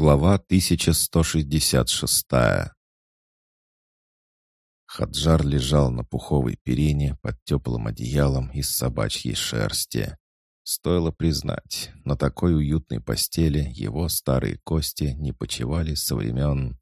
Глава 1166 Хаджар лежал на пуховой перине под теплым одеялом из собачьей шерсти. Стоило признать, на такой уютной постели его старые кости не почивали со времен...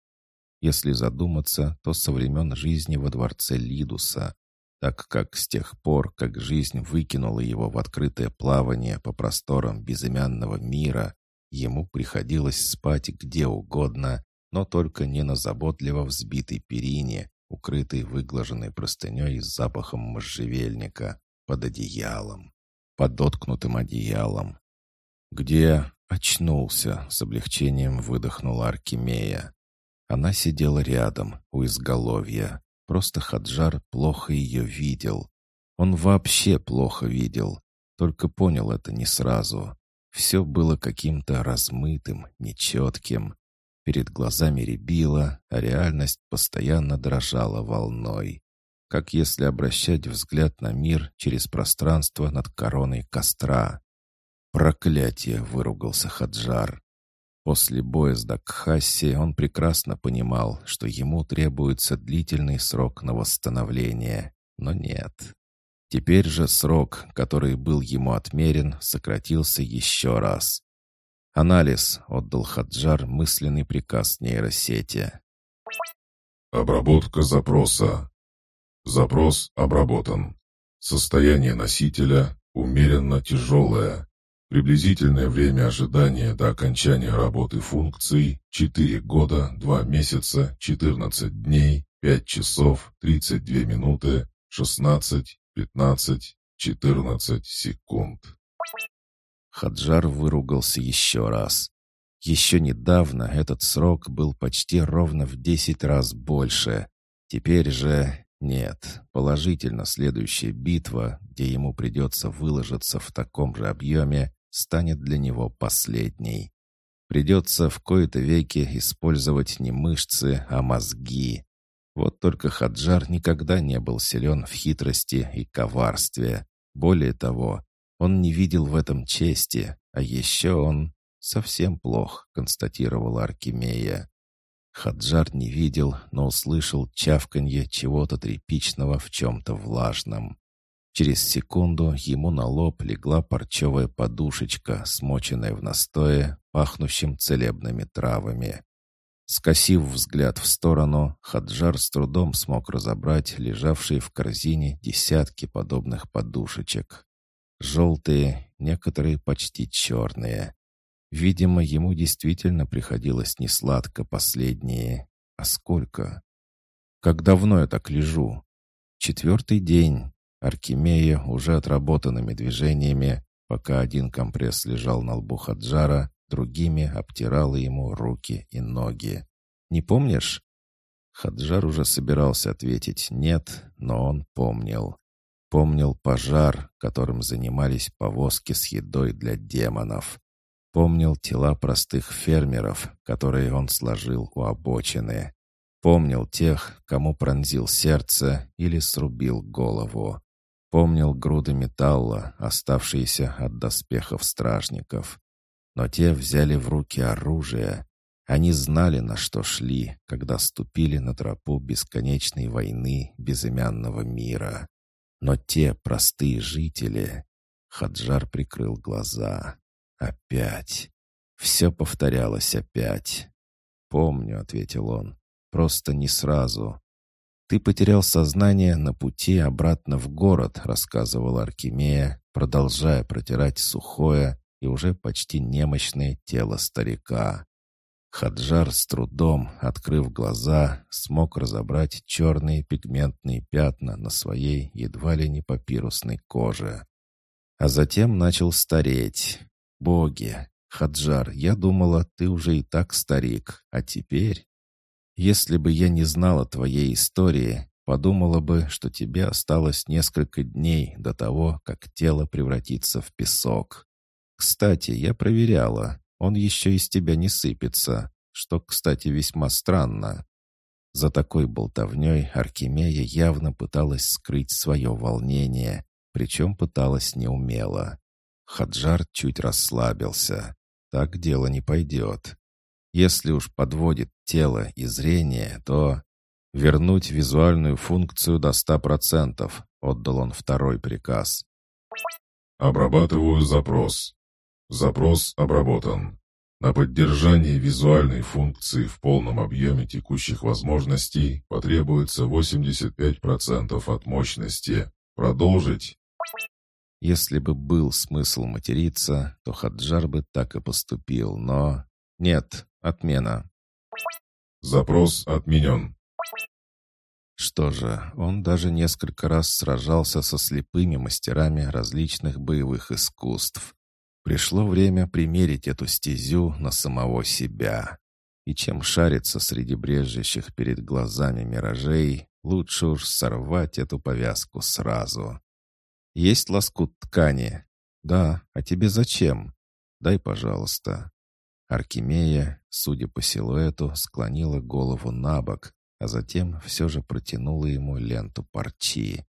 Если задуматься, то со времен жизни во дворце Лидуса, так как с тех пор, как жизнь выкинула его в открытое плавание по просторам безымянного мира, Ему приходилось спать где угодно, но только не на заботливо взбитой перине, укрытой выглаженной простыней с запахом можжевельника, под одеялом, под доткнутым одеялом. «Где?» — очнулся, с облегчением выдохнула Аркемия. Она сидела рядом, у изголовья. Просто Хаджар плохо ее видел. Он вообще плохо видел, только понял это не сразу. Все было каким-то размытым, нечетким. Перед глазами рябило, а реальность постоянно дрожала волной. Как если обращать взгляд на мир через пространство над короной костра. «Проклятие!» — выругался Хаджар. После боя с Дакхасси он прекрасно понимал, что ему требуется длительный срок на восстановление. Но нет. Теперь же срок, который был ему отмерен, сократился еще раз. «Анализ», — отдал Хаджар мысленный приказ нейросети. «Обработка запроса. Запрос обработан. Состояние носителя умеренно тяжелое. Приблизительное время ожидания до окончания работы функций 4 года, 2 месяца, 14 дней, 5 часов, 32 минуты, 16, Пятнадцать, четырнадцать секунд. Хаджар выругался еще раз. Еще недавно этот срок был почти ровно в десять раз больше. Теперь же нет. Положительно следующая битва, где ему придется выложиться в таком же объеме, станет для него последней. Придется в кои-то веки использовать не мышцы, а мозги. Вот только Хаджар никогда не был силен в хитрости и коварстве. Более того, он не видел в этом чести, а еще он совсем плох, констатировала Аркемия. Хаджар не видел, но услышал чавканье чего-то тряпичного в чем-то влажном. Через секунду ему на лоб легла парчевая подушечка, смоченная в настое, пахнущим целебными травами. Скосив взгляд в сторону, Хаджар с трудом смог разобрать лежавшие в корзине десятки подобных подушечек. Желтые, некоторые почти черные. Видимо, ему действительно приходилось несладко последние. А сколько? Как давно я так лежу? Четвертый день. Аркемия уже отработанными движениями, пока один компресс лежал на лбу Хаджара, другими обтирала ему руки и ноги. «Не помнишь?» Хаджар уже собирался ответить «нет», но он помнил. Помнил пожар, которым занимались повозки с едой для демонов. Помнил тела простых фермеров, которые он сложил у обочины. Помнил тех, кому пронзил сердце или срубил голову. Помнил груды металла, оставшиеся от доспехов стражников но те взяли в руки оружие. Они знали, на что шли, когда ступили на тропу бесконечной войны безымянного мира. Но те простые жители... Хаджар прикрыл глаза. Опять. Все повторялось опять. «Помню», — ответил он. «Просто не сразу». «Ты потерял сознание на пути обратно в город», — рассказывала Аркемия, продолжая протирать сухое, и уже почти немощное тело старика. Хаджар с трудом, открыв глаза, смог разобрать черные пигментные пятна на своей едва ли не папирусной коже. А затем начал стареть. «Боги! Хаджар, я думала, ты уже и так старик, а теперь...» «Если бы я не знала твоей истории, подумала бы, что тебе осталось несколько дней до того, как тело превратится в песок. Кстати, я проверяла. Он еще из тебя не сыпется, что, кстати, весьма странно. За такой болтовней Аркемия явно пыталась скрыть свое волнение, причем пыталась неумело. Хаджар чуть расслабился. Так дело не пойдет. Если уж подводит тело и зрение, то вернуть визуальную функцию до 100%, отдал он второй приказ. Обрабатываю запрос. Запрос обработан. На поддержание визуальной функции в полном объеме текущих возможностей потребуется 85% от мощности. Продолжить? Если бы был смысл материться, то Хаджар бы так и поступил, но... Нет, отмена. Запрос отменен. Что же, он даже несколько раз сражался со слепыми мастерами различных боевых искусств. Пришло время примерить эту стезю на самого себя. И чем шариться среди брежущих перед глазами миражей, лучше уж сорвать эту повязку сразу. Есть лоскут ткани? Да, а тебе зачем? Дай, пожалуйста. Аркемия, судя по силуэту, склонила голову на бок, а затем все же протянула ему ленту парчи.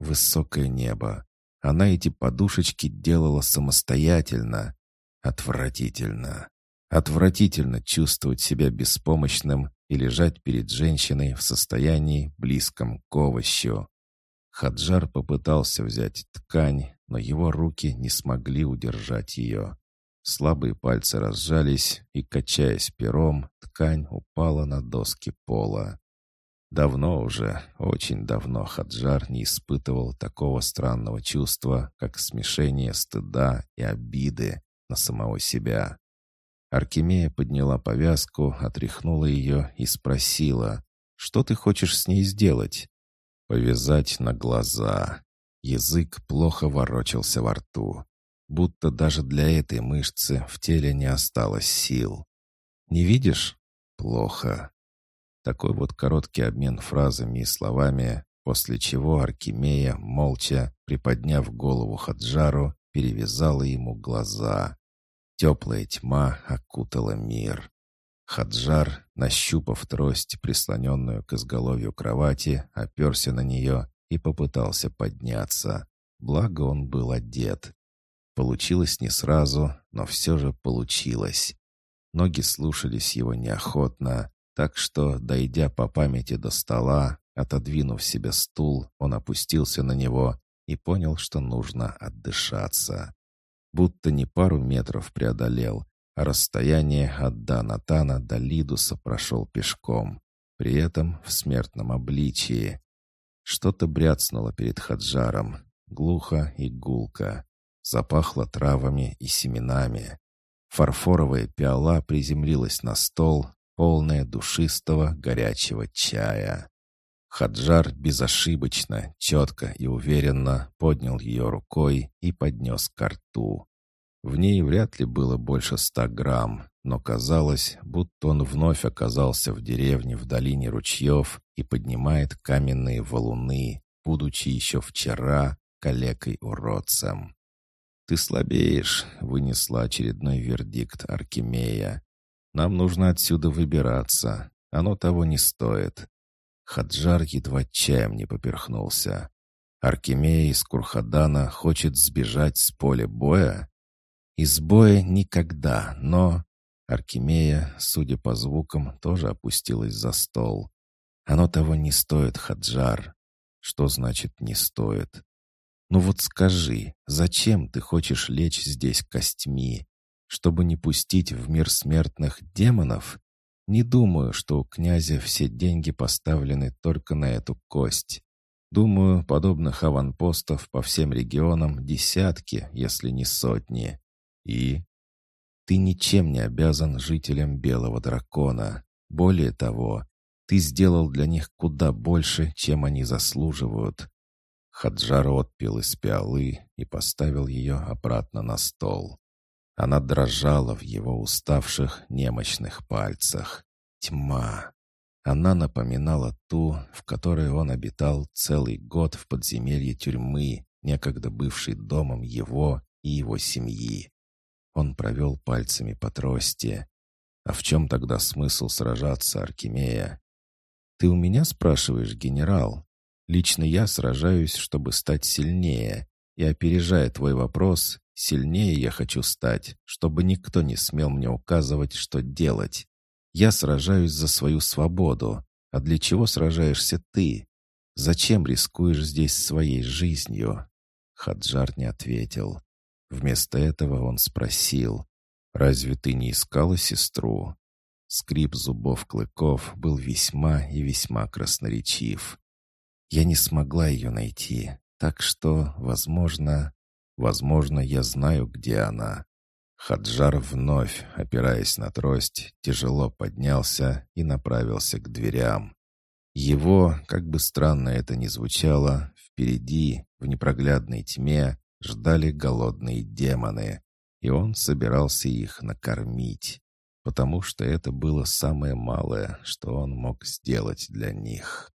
Высокое небо. Она эти подушечки делала самостоятельно. Отвратительно. Отвратительно чувствовать себя беспомощным и лежать перед женщиной в состоянии близком к овощу. Хаджар попытался взять ткань, но его руки не смогли удержать ее. Слабые пальцы разжались, и, качаясь пером, ткань упала на доски пола. Давно уже, очень давно Хаджар не испытывал такого странного чувства, как смешение стыда и обиды на самого себя. Аркемия подняла повязку, отряхнула ее и спросила, «Что ты хочешь с ней сделать?» Повязать на глаза. Язык плохо ворочался во рту. Будто даже для этой мышцы в теле не осталось сил. «Не видишь? Плохо». Такой вот короткий обмен фразами и словами, после чего Аркемия, молча, приподняв голову Хаджару, перевязала ему глаза. Теплая тьма окутала мир. Хаджар, нащупав трость, прислоненную к изголовью кровати, оперся на нее и попытался подняться. Благо он был одет. Получилось не сразу, но все же получилось. Ноги слушались его неохотно, так что, дойдя по памяти до стола, отодвинув себе стул, он опустился на него и понял, что нужно отдышаться. Будто не пару метров преодолел, а расстояние от Данатана до Лидуса прошел пешком, при этом в смертном обличии. Что-то бряцнуло перед Хаджаром, глухо и гулко. Запахло травами и семенами. Фарфоровая пиала приземлилась на стол, полная душистого горячего чая. Хаджар безошибочно, четко и уверенно поднял ее рукой и поднес ко рту. В ней вряд ли было больше ста грамм, но казалось, будто он вновь оказался в деревне в долине ручьев и поднимает каменные валуны, будучи еще вчера калекой-уродцем. «Ты слабеешь», — вынесла очередной вердикт Аркемия. «Нам нужно отсюда выбираться. Оно того не стоит». Хаджар едва чаем не поперхнулся. Аркемия из Курхадана хочет сбежать с поля боя? Из боя никогда, но... Аркемия, судя по звукам, тоже опустилась за стол. Оно того не стоит, Хаджар. Что значит «не стоит»? Ну вот скажи, зачем ты хочешь лечь здесь костьми? Чтобы не пустить в мир смертных демонов? Не думаю, что у князя все деньги поставлены только на эту кость. Думаю, подобных аванпостов по всем регионам десятки, если не сотни. И ты ничем не обязан жителям Белого Дракона. Более того, ты сделал для них куда больше, чем они заслуживают. Хаджар отпил из пиалы и поставил ее обратно на стол. Она дрожала в его уставших, немощных пальцах. Тьма. Она напоминала ту, в которой он обитал целый год в подземелье тюрьмы, некогда бывшей домом его и его семьи. Он провел пальцами по трости. «А в чем тогда смысл сражаться, Аркемия?» «Ты у меня спрашиваешь, генерал? Лично я сражаюсь, чтобы стать сильнее. И опережая твой вопрос, сильнее я хочу стать, чтобы никто не смел мне указывать, что делать. Я сражаюсь за свою свободу. А для чего сражаешься ты? Зачем рискуешь здесь своей жизнью?» Хаджар не ответил. Вместо этого он спросил, «Разве ты не искала сестру?» Скрип зубов клыков был весьма и весьма красноречив. «Я не смогла ее найти, так что, возможно, возможно, я знаю, где она». Хаджар вновь, опираясь на трость, тяжело поднялся и направился к дверям. Его, как бы странно это ни звучало, впереди, в непроглядной тьме, ждали голодные демоны, и он собирался их накормить, потому что это было самое малое, что он мог сделать для них.